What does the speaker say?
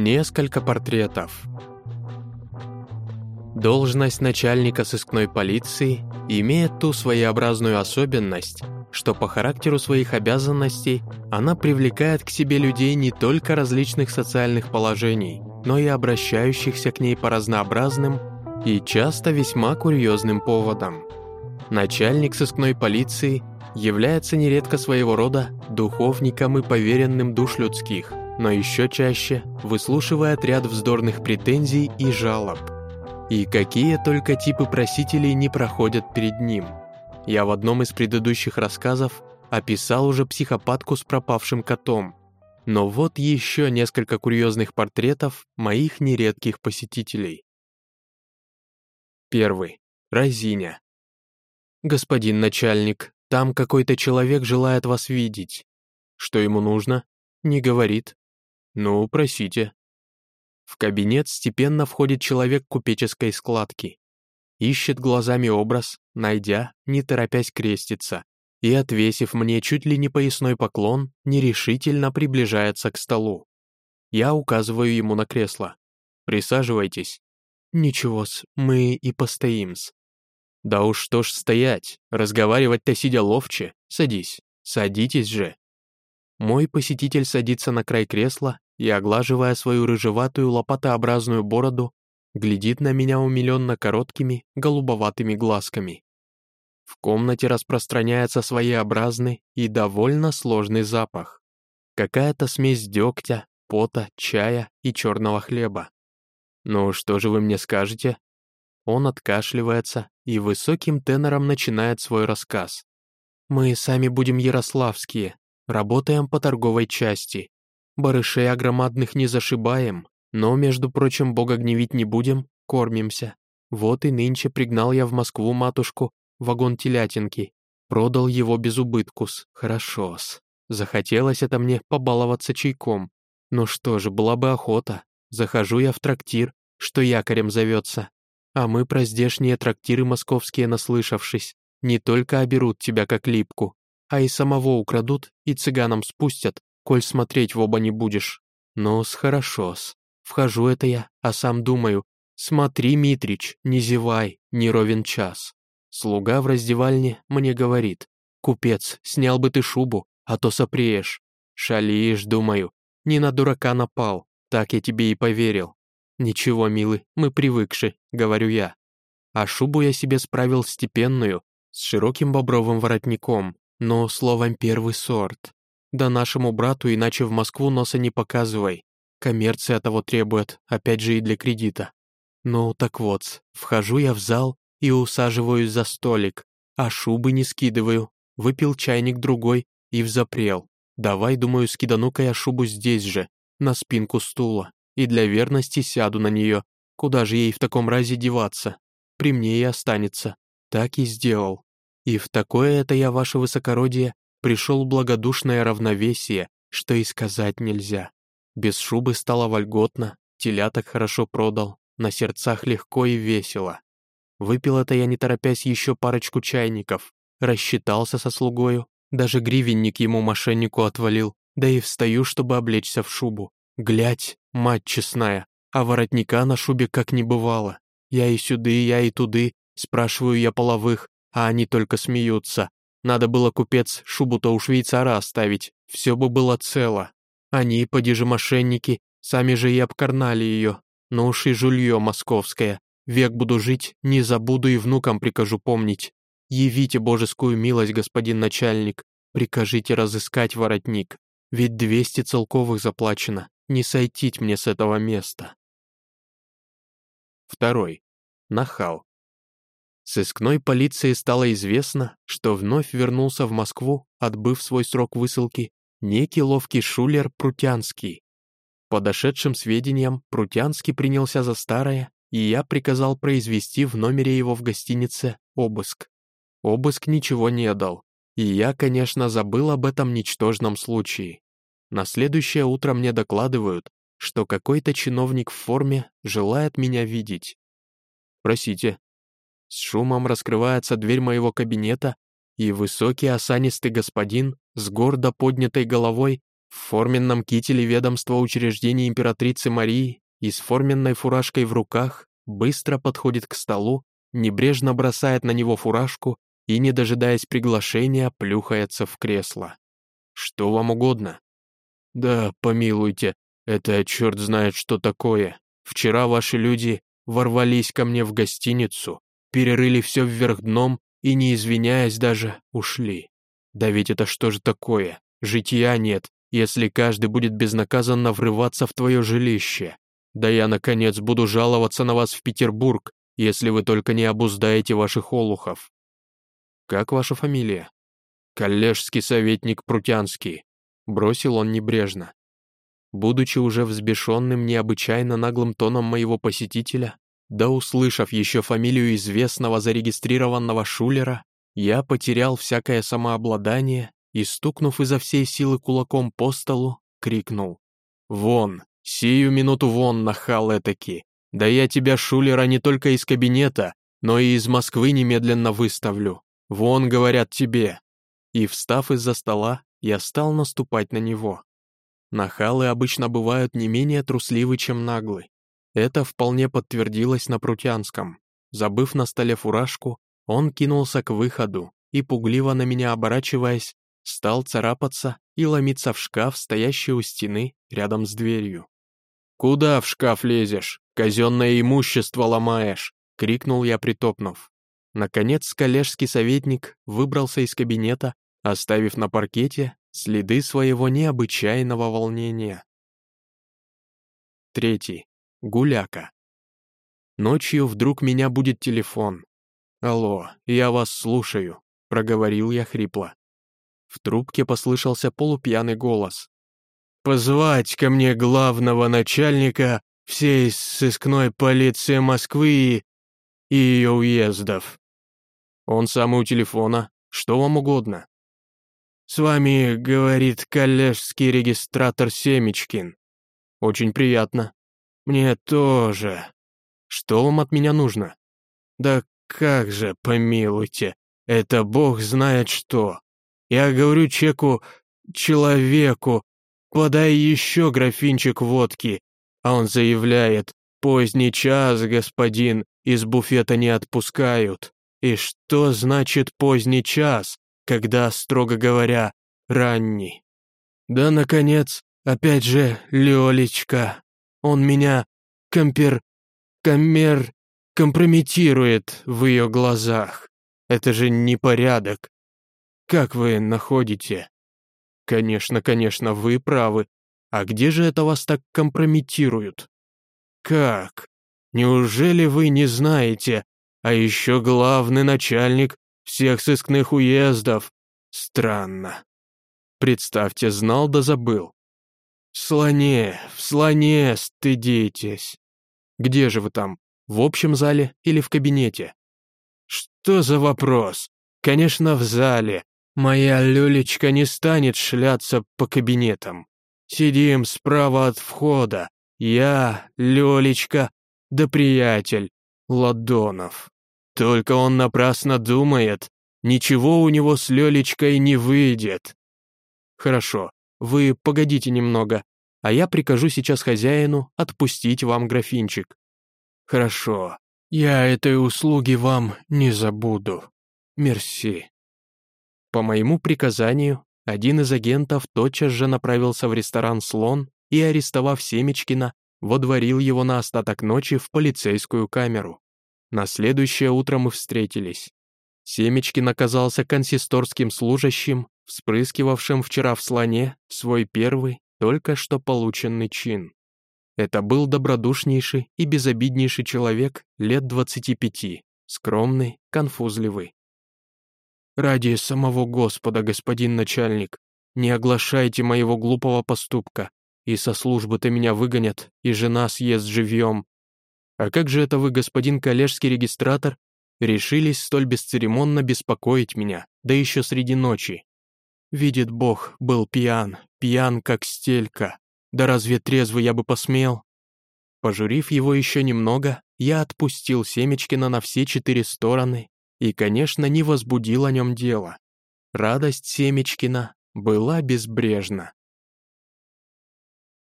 Несколько портретов. Должность начальника сыскной полиции имеет ту своеобразную особенность, что по характеру своих обязанностей она привлекает к себе людей не только различных социальных положений, но и обращающихся к ней по разнообразным и часто весьма курьезным поводам. Начальник сыскной полиции является нередко своего рода духовником и поверенным душ людских, но еще чаще выслушивает ряд вздорных претензий и жалоб. И какие только типы просителей не проходят перед ним. Я в одном из предыдущих рассказов описал уже психопатку с пропавшим котом. Но вот еще несколько курьезных портретов моих нередких посетителей. Первый. Розиня. «Господин начальник, там какой-то человек желает вас видеть. Что ему нужно? Не говорит. Ну, просите». В кабинет степенно входит человек купеческой складки. Ищет глазами образ, найдя, не торопясь креститься, и, отвесив мне чуть ли не поясной поклон, нерешительно приближается к столу. Я указываю ему на кресло. «Присаживайтесь». «Ничего-с, мы и постоим-с». «Да уж что ж стоять, разговаривать-то сидя ловче. Садись, садитесь же». Мой посетитель садится на край кресла и, оглаживая свою рыжеватую лопатообразную бороду, глядит на меня умиленно короткими, голубоватыми глазками. В комнате распространяется своеобразный и довольно сложный запах. Какая-то смесь дегтя, пота, чая и черного хлеба. «Ну, что же вы мне скажете?» Он откашливается и высоким тенором начинает свой рассказ. «Мы сами будем ярославские, работаем по торговой части. Барышей огромадных не зашибаем, но, между прочим, бога гневить не будем, кормимся. Вот и нынче пригнал я в Москву матушку вагон телятинки. Продал его без убыткус, хорошо-с. Захотелось это мне побаловаться чайком. Ну что же, была бы охота. Захожу я в трактир, что якорем зовется. А мы про здешние трактиры московские наслышавшись, не только оберут тебя как липку, а и самого украдут и цыганам спустят, коль смотреть в оба не будешь. Ну-с, хорошо-с. Вхожу это я, а сам думаю, смотри, Митрич, не зевай, не ровен час. Слуга в раздевальне мне говорит, купец, снял бы ты шубу, а то сопреешь. Шалишь, думаю, не на дурака напал, так я тебе и поверил. «Ничего, милый, мы привыкши», — говорю я. А шубу я себе справил степенную, с широким бобровым воротником, но словом первый сорт. Да нашему брату иначе в Москву носа не показывай. Коммерция того требует, опять же и для кредита. Ну, так вот, вхожу я в зал и усаживаюсь за столик, а шубы не скидываю. Выпил чайник другой и взапрел. Давай, думаю, скидану-ка я шубу здесь же, на спинку стула и для верности сяду на нее. Куда же ей в таком разе деваться? При мне и останется. Так и сделал. И в такое это я, ваше высокородие, пришел благодушное равновесие, что и сказать нельзя. Без шубы стало вольготно, теляток хорошо продал, на сердцах легко и весело. Выпил это я не торопясь еще парочку чайников, рассчитался со слугою, даже гривенник ему мошеннику отвалил, да и встаю, чтобы облечься в шубу. Глядь, мать честная, а воротника на шубе как не бывало. Я и сюды, я и туды, спрашиваю я половых, а они только смеются. Надо было, купец, шубу-то у швейцара оставить, все бы было цело. Они, поди же мошенники, сами же и обкарнали ее. Ну уж и жулье московское. Век буду жить, не забуду и внукам прикажу помнить. Явите божескую милость, господин начальник, прикажите разыскать воротник, ведь двести целковых заплачено. Не сойтить мне с этого места. Второй. Нахал. Сыскной полиции стало известно, что вновь вернулся в Москву, отбыв свой срок высылки, некий ловкий шулер Прутянский. По дошедшим сведениям, Прутянский принялся за старое, и я приказал произвести в номере его в гостинице обыск. Обыск ничего не дал, и я, конечно, забыл об этом ничтожном случае. На следующее утро мне докладывают, что какой-то чиновник в форме желает меня видеть. Просите. С шумом раскрывается дверь моего кабинета, и высокий осанистый господин с гордо поднятой головой в форменном кителе ведомства учреждения императрицы Марии и с форменной фуражкой в руках быстро подходит к столу, небрежно бросает на него фуражку и, не дожидаясь приглашения, плюхается в кресло. «Что вам угодно?» «Да, помилуйте, это черт знает что такое. Вчера ваши люди ворвались ко мне в гостиницу, перерыли все вверх дном и, не извиняясь даже, ушли. Да ведь это что же такое? Жития нет, если каждый будет безнаказанно врываться в твое жилище. Да я, наконец, буду жаловаться на вас в Петербург, если вы только не обуздаете ваших олухов. Как ваша фамилия? Коллежский советник Прутянский. Бросил он небрежно. Будучи уже взбешенным необычайно наглым тоном моего посетителя, да услышав еще фамилию известного зарегистрированного шулера, я потерял всякое самообладание и, стукнув изо всей силы кулаком по столу, крикнул. «Вон! Сию минуту вон, нахал этаки! Да я тебя, шулера, не только из кабинета, но и из Москвы немедленно выставлю! Вон, говорят тебе!» И, встав из-за стола, я стал наступать на него. Нахалы обычно бывают не менее трусливы, чем наглы. Это вполне подтвердилось на Прутянском. Забыв на столе фуражку, он кинулся к выходу и, пугливо на меня оборачиваясь, стал царапаться и ломиться в шкаф, стоящий у стены рядом с дверью. «Куда в шкаф лезешь? Казенное имущество ломаешь!» — крикнул я, притопнув. Наконец, коллежский советник выбрался из кабинета, оставив на паркете следы своего необычайного волнения. Третий. Гуляка. Ночью вдруг меня будет телефон. «Алло, я вас слушаю», — проговорил я хрипло. В трубке послышался полупьяный голос. «Позвать ко мне главного начальника всей сыскной полиции Москвы и ее уездов». «Он самый у телефона. Что вам угодно?» «С вами, — говорит коллежский регистратор Семечкин. Очень приятно. Мне тоже. Что вам от меня нужно?» «Да как же, помилуйте, это бог знает что. Я говорю чеку, человеку, подай еще графинчик водки, а он заявляет, поздний час, господин, из буфета не отпускают. И что значит поздний час? когда, строго говоря, ранний. Да, наконец, опять же, Лёлечка. Он меня компер... коммер... компрометирует в ее глазах. Это же непорядок. Как вы находите? Конечно, конечно, вы правы. А где же это вас так компрометируют? Как? Неужели вы не знаете? А еще главный начальник всех сыскных уездов. Странно. Представьте, знал да забыл. В слоне, в слоне стыдитесь. Где же вы там? В общем зале или в кабинете? Что за вопрос? Конечно, в зале. Моя люлечка не станет шляться по кабинетам. Сидим справа от входа. Я, Лёлечка, да приятель, Ладонов. Только он напрасно думает, ничего у него с Лёлечкой не выйдет. Хорошо, вы погодите немного, а я прикажу сейчас хозяину отпустить вам графинчик. Хорошо, я этой услуги вам не забуду. Мерси. По моему приказанию, один из агентов тотчас же направился в ресторан «Слон» и, арестовав Семечкина, водворил его на остаток ночи в полицейскую камеру. На следующее утро мы встретились. Семечкин оказался консисторским служащим, вспрыскивавшим вчера в слоне свой первый, только что полученный чин. Это был добродушнейший и безобиднейший человек лет 25, скромный, конфузливый. «Ради самого Господа, господин начальник, не оглашайте моего глупого поступка, и со службы-то меня выгонят, и жена съест живьем, а как же это вы, господин коллежский регистратор, решились столь бесцеремонно беспокоить меня, да еще среди ночи? Видит Бог, был пьян, пьян как стелька. Да разве трезвый я бы посмел? Пожурив его еще немного, я отпустил Семечкина на все четыре стороны и, конечно, не возбудил о нем дело. Радость Семечкина была безбрежна.